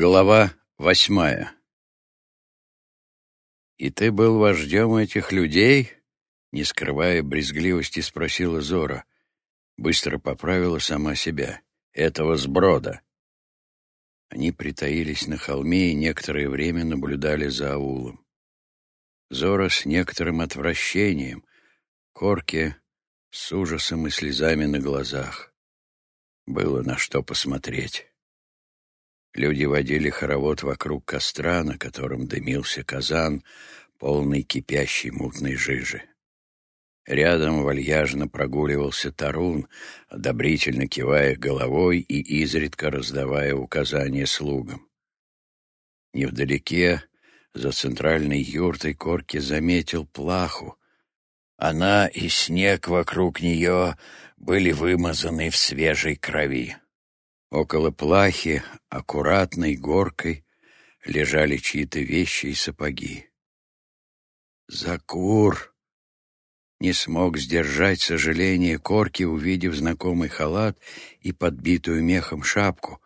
Глава восьмая «И ты был вождем этих людей?» Не скрывая брезгливости, спросила Зора. Быстро поправила сама себя. «Этого сброда». Они притаились на холме и некоторое время наблюдали за аулом. Зора с некоторым отвращением, Корки с ужасом и слезами на глазах. Было на что посмотреть. Люди водили хоровод вокруг костра, на котором дымился казан, полный кипящей мутной жижи. Рядом вальяжно прогуливался Тарун, одобрительно кивая головой и изредка раздавая указания слугам. Невдалеке, за центральной юртой, Корки заметил плаху. Она и снег вокруг нее были вымазаны в свежей крови. Около плахи, аккуратной горкой, лежали чьи-то вещи и сапоги. «Закур!» Не смог сдержать сожаление Корки, увидев знакомый халат и подбитую мехом шапку.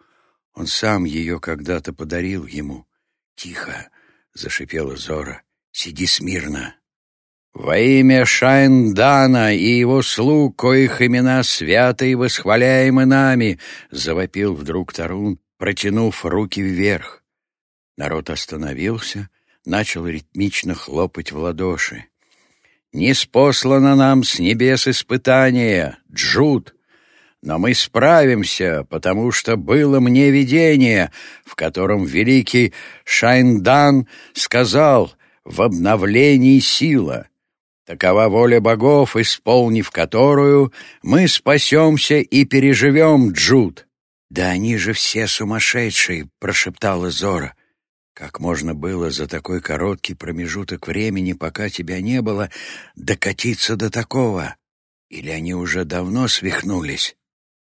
Он сам ее когда-то подарил ему. «Тихо!» — зашипела Зора. «Сиди смирно!» «Во имя Шайндана и его слуг, коих имена святы и восхваляемы нами!» — завопил вдруг Тарун, протянув руки вверх. Народ остановился, начал ритмично хлопать в ладоши. «Не спослано нам с небес испытание, Джуд!» Но мы справимся, потому что было мне видение, в котором великий Шайндан сказал «в обновлении сила». Такова воля богов, исполнив которую, мы спасемся и переживем, Джуд. «Да они же все сумасшедшие!» — прошептала Зора. «Как можно было за такой короткий промежуток времени, пока тебя не было, докатиться до такого? Или они уже давно свихнулись?»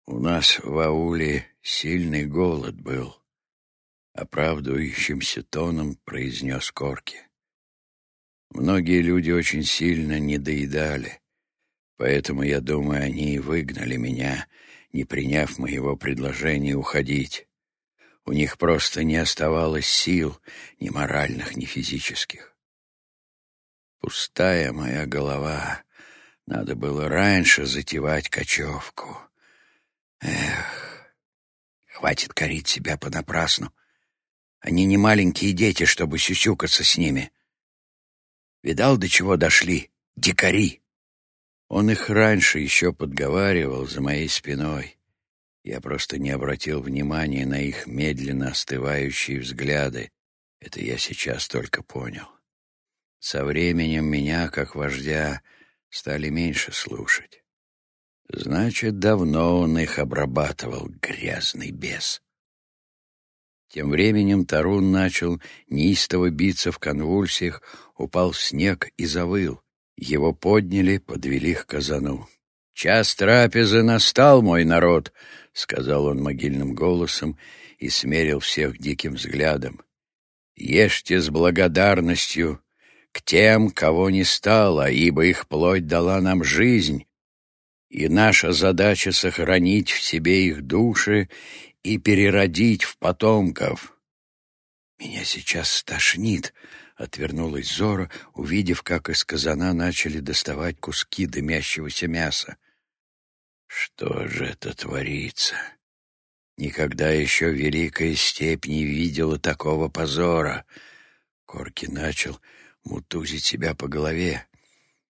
«У нас в ауле сильный голод был», — оправдывающимся тоном произнес Корки. Многие люди очень сильно недоедали, поэтому, я думаю, они и выгнали меня, не приняв моего предложения уходить. У них просто не оставалось сил, ни моральных, ни физических. Пустая моя голова. Надо было раньше затевать кочевку. Эх, хватит корить себя понапрасну. Они не маленькие дети, чтобы сюсюкаться с ними. Видал, до чего дошли? Дикари!» Он их раньше еще подговаривал за моей спиной. Я просто не обратил внимания на их медленно остывающие взгляды. Это я сейчас только понял. Со временем меня, как вождя, стали меньше слушать. Значит, давно он их обрабатывал, грязный бес. Тем временем Тарун начал неистово биться в конвульсиях, упал снег и завыл. Его подняли, подвели к казану. «Час трапезы настал, мой народ!» — сказал он могильным голосом и смерил всех диким взглядом. «Ешьте с благодарностью к тем, кого не стало, ибо их плоть дала нам жизнь, и наша задача — сохранить в себе их души и переродить в потомков». «Меня сейчас стошнит», — отвернулась Зора, увидев, как из казана начали доставать куски дымящегося мяса. «Что же это творится? Никогда еще Великая Степь не видела такого позора!» Корки начал мутузить себя по голове.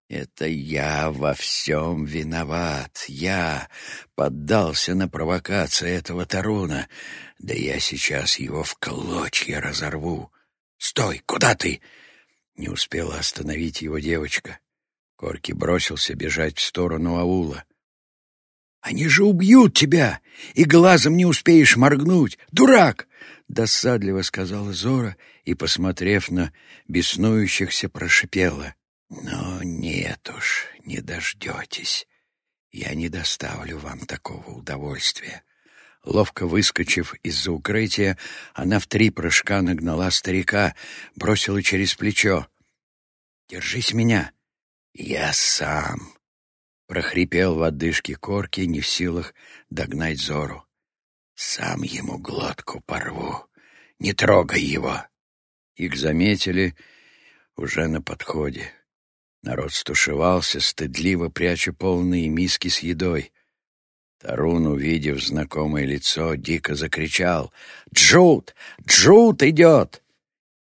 Это я во всем виноват. Я поддался на провокации этого Таруна. Да я сейчас его в клочья разорву. «Стой! Куда ты?» Не успела остановить его девочка. Корки бросился бежать в сторону аула. «Они же убьют тебя, и глазом не успеешь моргнуть! Дурак!» — досадливо сказала Зора и, посмотрев на беснующихся, прошипела. «Но нет уж, не дождетесь. Я не доставлю вам такого удовольствия. Ловко выскочив из-за укрытия, она в три прыжка нагнала старика, бросила через плечо. «Держись меня!» «Я сам!» Прохрипел в отдышке корки, не в силах догнать Зору. «Сам ему глотку порву, Не трогай его!» Их заметили уже на подходе. Народ стушевался, стыдливо пряча полные миски с едой. Тарун, увидев знакомое лицо, дико закричал «Джут! Джут идет!»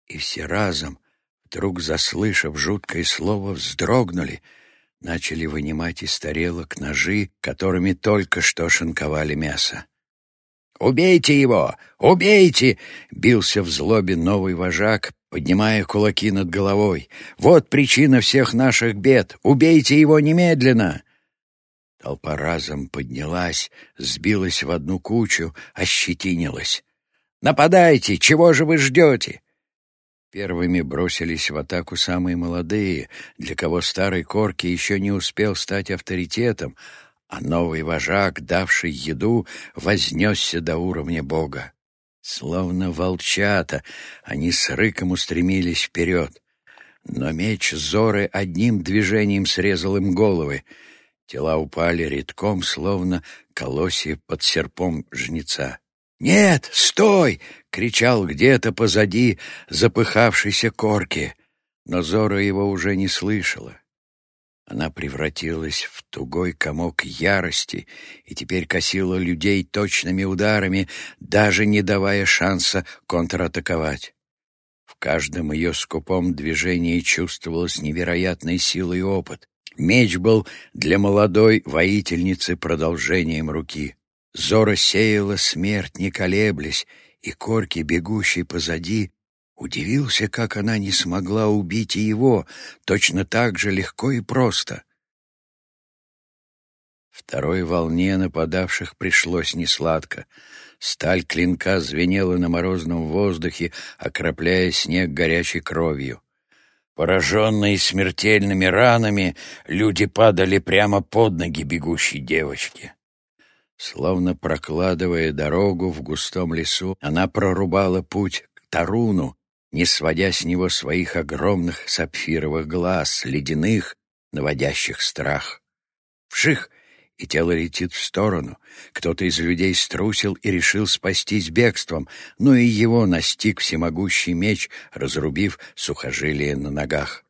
И все разом, вдруг заслышав жуткое слово, вздрогнули, начали вынимать из тарелок ножи, которыми только что шинковали мясо. «Убейте его! Убейте!» — бился в злобе новый вожак, поднимая кулаки над головой. «Вот причина всех наших бед! Убейте его немедленно!» Толпа разом поднялась, сбилась в одну кучу, ощетинилась. «Нападайте! Чего же вы ждете?» Первыми бросились в атаку самые молодые, для кого старый Корки еще не успел стать авторитетом, а новый вожак, давший еду, вознесся до уровня бога. Словно волчата, они с рыком устремились вперед. Но меч Зоры одним движением срезал им головы. Тела упали редком, словно колосья под серпом жнеца. «Нет, стой!» — кричал где-то позади запыхавшийся корки. Но Зора его уже не слышала. Она превратилась в тугой комок ярости и теперь косила людей точными ударами, даже не давая шанса контратаковать. В каждом ее скупом движении чувствовалась невероятная сила и опыт. Меч был для молодой воительницы продолжением руки. Зора сеяла смерть, не колеблясь, и Корки, бегущий позади, Удивился, как она не смогла убить и его, точно так же легко и просто. Второй волне нападавших пришлось несладко. Сталь клинка звенела на морозном воздухе, окропляя снег горячей кровью. Пораженные смертельными ранами, люди падали прямо под ноги бегущей девочки. Словно прокладывая дорогу в густом лесу, она прорубала путь к Таруну, не сводя с него своих огромных сапфировых глаз, ледяных, наводящих страх. Вших, и тело летит в сторону. Кто-то из людей струсил и решил спастись бегством, но и его настиг всемогущий меч, разрубив сухожилие на ногах.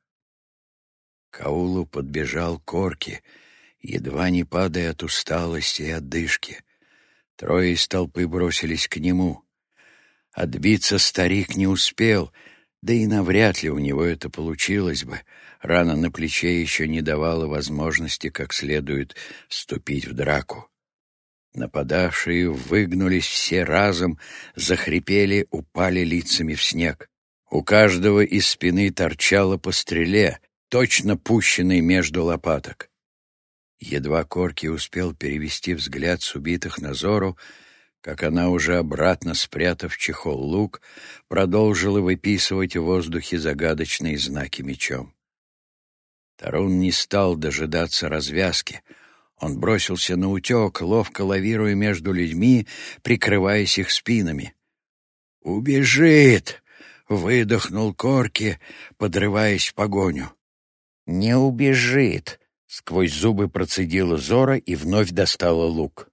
Каулу подбежал Корки, едва не падая от усталости и отдышки. Трое из толпы бросились к нему. Отбиться старик не успел, да и навряд ли у него это получилось бы. Рана на плече еще не давала возможности как следует вступить в драку. Нападавшие выгнулись все разом, захрипели, упали лицами в снег. У каждого из спины торчало по стреле, точно пущенной между лопаток. Едва Корки успел перевести взгляд с убитых на Зору, как она, уже обратно спрятав чехол лук, продолжила выписывать в воздухе загадочные знаки мечом. Тарун не стал дожидаться развязки. Он бросился на утек, ловко лавируя между людьми, прикрываясь их спинами. «Убежит!» — выдохнул Корки, подрываясь в погоню. «Не убежит!» — сквозь зубы процедила Зора и вновь достала лук.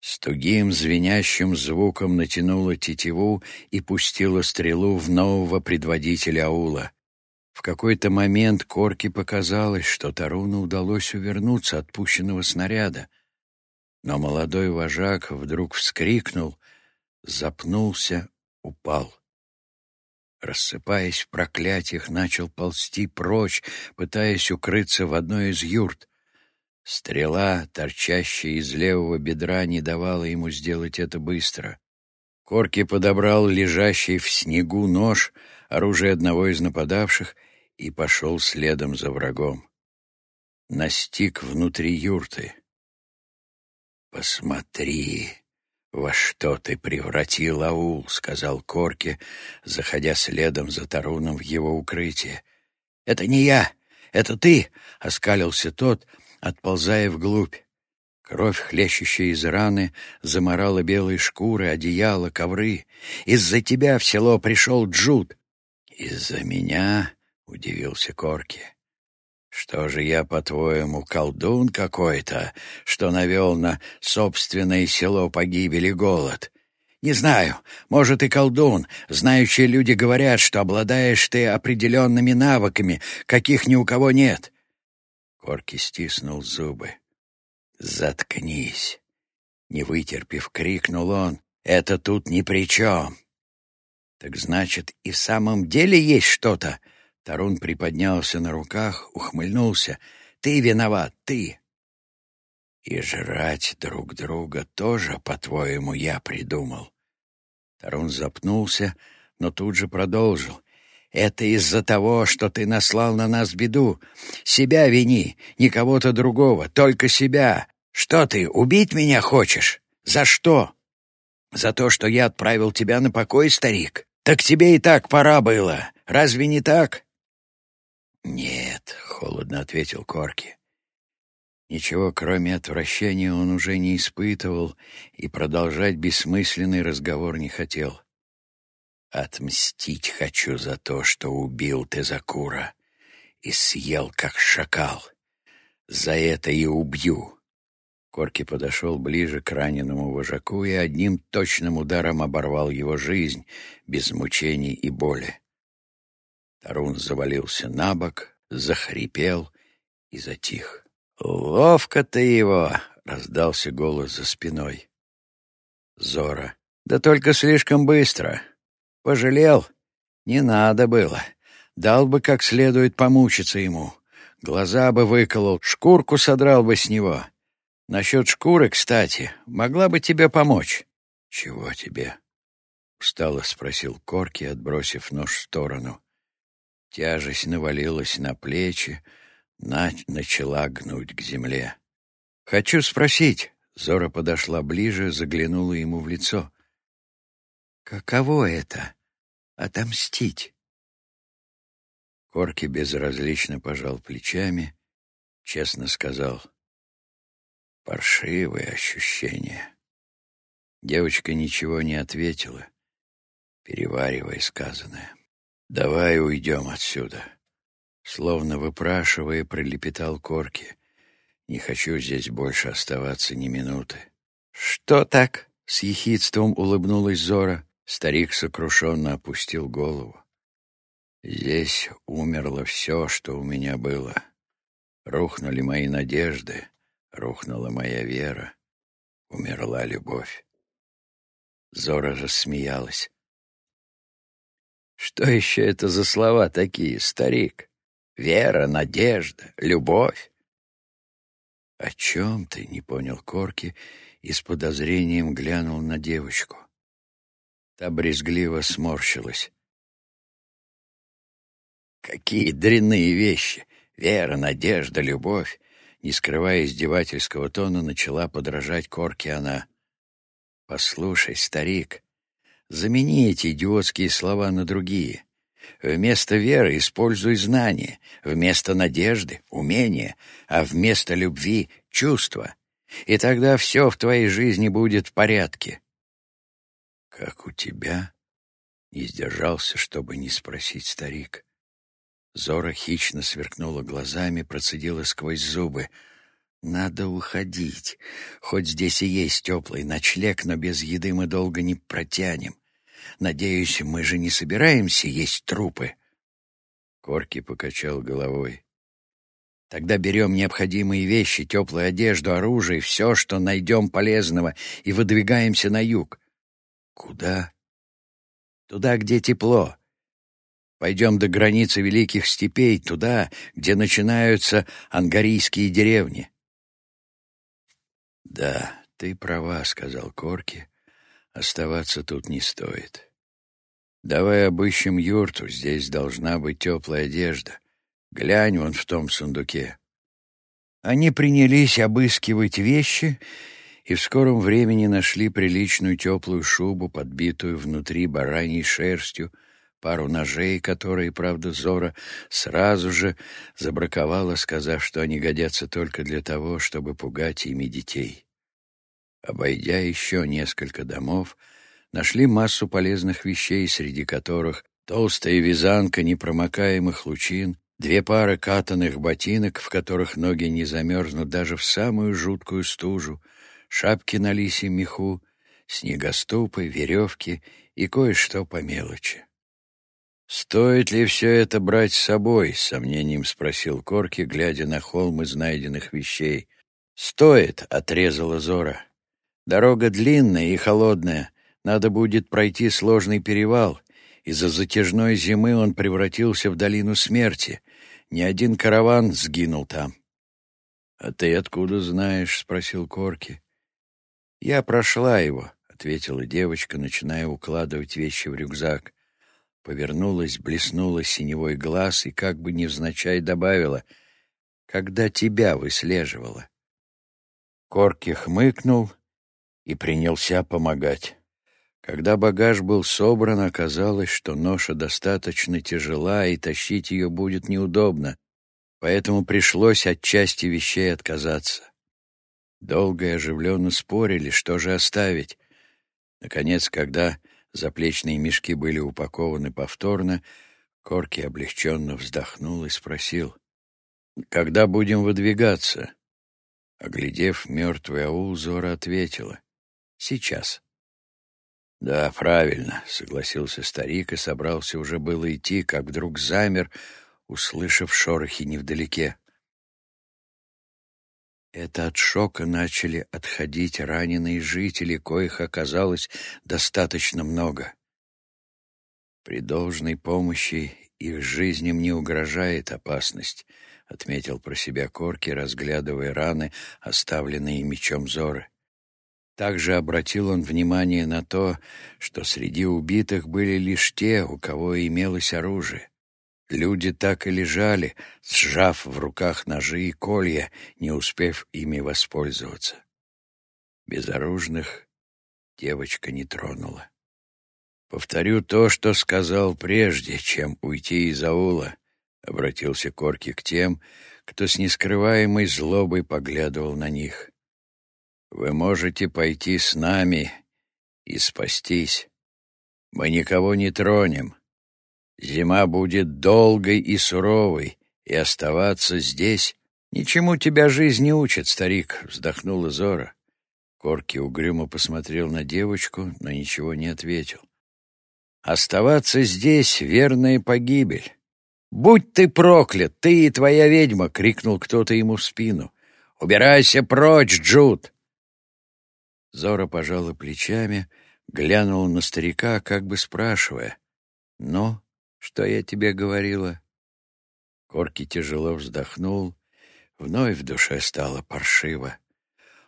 С тугим звенящим звуком натянула тетиву и пустила стрелу в нового предводителя аула. В какой-то момент Корке показалось, что Таруну удалось увернуться от пущенного снаряда. Но молодой вожак вдруг вскрикнул, запнулся, упал. Рассыпаясь в проклятиях, начал ползти прочь, пытаясь укрыться в одной из юрт. Стрела, торчащая из левого бедра, не давала ему сделать это быстро. Корки подобрал лежащий в снегу нож, оружие одного из нападавших, и пошел следом за врагом. Настиг внутри юрты. «Посмотри, во что ты превратил аул», — сказал Корки, заходя следом за Таруном в его укрытие. «Это не я, это ты», — оскалился тот, отползая вглубь. Кровь, хлещущая из раны, заморала белые шкуры, одеяла, ковры. «Из-за тебя в село пришел Джуд!» «Из-за меня?» — удивился Корки. «Что же я, по-твоему, колдун какой-то, что навел на собственное село погибели голод? Не знаю, может и колдун. Знающие люди говорят, что обладаешь ты определенными навыками, каких ни у кого нет. Корки стиснул зубы. «Заткнись!» Не вытерпев, крикнул он. «Это тут ни при чем!» «Так значит, и в самом деле есть что-то?» Тарун приподнялся на руках, ухмыльнулся. «Ты виноват, ты!» «И жрать друг друга тоже, по-твоему, я придумал?» Тарун запнулся, но тут же продолжил. «Это из-за того, что ты наслал на нас беду. Себя вини, не кого-то другого, только себя. Что ты, убить меня хочешь? За что? За то, что я отправил тебя на покой, старик? Так тебе и так пора было. Разве не так?» «Нет», — холодно ответил Корки. Ничего, кроме отвращения, он уже не испытывал и продолжать бессмысленный разговор не хотел. «Отмстить хочу за то, что убил Тезакура и съел, как шакал. За это и убью». Корки подошел ближе к раненому вожаку и одним точным ударом оборвал его жизнь, без мучений и боли. Тарун завалился на бок, захрипел и затих. «Ловко ты его!» — раздался голос за спиной. Зора. «Да только слишком быстро. Пожалел? Не надо было. Дал бы как следует помучиться ему. Глаза бы выколол, шкурку содрал бы с него. Насчет шкуры, кстати, могла бы тебе помочь». «Чего тебе?» — устало спросил Корки, отбросив нож в сторону. Тяжесть навалилась на плечи, Надь начала гнуть к земле. «Хочу спросить». Зора подошла ближе, заглянула ему в лицо. «Каково это — отомстить?» Корки безразлично пожал плечами, честно сказал. «Паршивые ощущения». Девочка ничего не ответила, переваривая сказанное. «Давай уйдем отсюда». Словно выпрашивая, пролепетал Корки. «Не хочу здесь больше оставаться ни минуты». «Что так?» — с ехидством улыбнулась Зора. Старик сокрушенно опустил голову. «Здесь умерло все, что у меня было. Рухнули мои надежды, рухнула моя вера, умерла любовь». Зора рассмеялась. «Что еще это за слова такие, старик?» Вера, надежда, любовь. — О чем ты? — не понял Корки и с подозрением глянул на девочку. Та брезгливо сморщилась. Какие дрянные вещи! Вера, надежда, любовь! Не скрывая издевательского тона, начала подражать Корке она. «Послушай, старик, замени эти идиотские слова на другие. Вместо веры используй знания, вместо надежды — умение, а вместо любви — чувство. И тогда все в твоей жизни будет в порядке. «Как у тебя?» — не сдержался, чтобы не спросить старик. Зора хищно сверкнула глазами, процедила сквозь зубы. «Надо уходить. Хоть здесь и есть теплый ночлег, но без еды мы долго не протянем. Надеюсь, мы же не собираемся есть трупы?» Корки покачал головой. «Тогда берем необходимые вещи, теплую одежду, оружие, все, что найдем полезного, и выдвигаемся на юг». «Куда?» «Туда, где тепло. Пойдем до границы Великих Степей, туда, где начинаются ангарийские деревни». «Да, ты права», — сказал Корки, Оставаться тут не стоит. Давай обыщем юрту, здесь должна быть теплая одежда. Глянь вон в том сундуке. Они принялись обыскивать вещи и в скором времени нашли приличную теплую шубу, подбитую внутри бараньей шерстью, пару ножей, которые, правда, Зора сразу же забраковала, сказав, что они годятся только для того, чтобы пугать ими детей. Обойдя еще несколько домов, нашли массу полезных вещей, среди которых толстая вязанка непромокаемых лучин, две пары катаных ботинок, в которых ноги не замерзнут даже в самую жуткую стужу, шапки на лисьем меху, снегоступы, веревки и кое-что по мелочи. «Стоит ли все это брать с собой?» — с сомнением спросил Корки, глядя на холм из найденных вещей. «Стоит», — отрезала Зора. «Дорога длинная и холодная. Надо будет пройти сложный перевал. Из-за затяжной зимы он превратился в долину смерти. Ни один караван сгинул там». «А ты откуда знаешь?» — спросил Корки. «Я прошла его», — ответила девочка, начиная укладывать вещи в рюкзак повернулась, блеснула синевой глаз и как бы невзначай добавила, «Когда тебя выслеживала». Корки хмыкнул и принялся помогать. Когда багаж был собран, оказалось, что ноша достаточно тяжела, и тащить ее будет неудобно, поэтому пришлось от части вещей отказаться. Долго и оживленно спорили, что же оставить. Наконец, когда Заплечные мешки были упакованы повторно. Корки облегченно вздохнул и спросил, «Когда будем выдвигаться?» Оглядев мертвый аул, Зора ответила, «Сейчас». «Да, правильно», — согласился старик и собрался уже было идти, как вдруг замер, услышав шорохи невдалеке. Это от шока начали отходить раненые жители, коих оказалось достаточно много. При должной помощи их жизням не угрожает опасность, отметил про себя Корки, разглядывая раны, оставленные мечом Зоры. Также обратил он внимание на то, что среди убитых были лишь те, у кого имелось оружие. Люди так и лежали, сжав в руках ножи и колья, не успев ими воспользоваться. Безоружных девочка не тронула. «Повторю то, что сказал прежде, чем уйти из аула», — обратился Корки к тем, кто с нескрываемой злобой поглядывал на них. «Вы можете пойти с нами и спастись. Мы никого не тронем, Зима будет долгой и суровой, и оставаться здесь... Ничему тебя жизнь не учит, старик, — вздохнула Зора. Корки угрюмо посмотрел на девочку, но ничего не ответил. Оставаться здесь — верная погибель. «Будь ты проклят, ты и твоя ведьма!» — крикнул кто-то ему в спину. «Убирайся прочь, Джуд!» Зора пожала плечами, глянула на старика, как бы спрашивая. «Ну, что я тебе говорила?» Корки тяжело вздохнул, вновь в душе стало паршиво.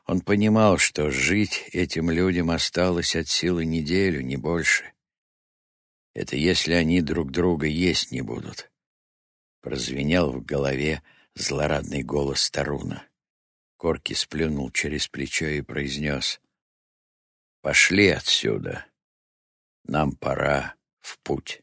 Он понимал, что жить этим людям осталось от силы неделю, не больше. Это если они друг друга есть не будут. Прозвенел в голове злорадный голос Таруна. Корки сплюнул через плечо и произнес. «Пошли отсюда. Нам пора в путь».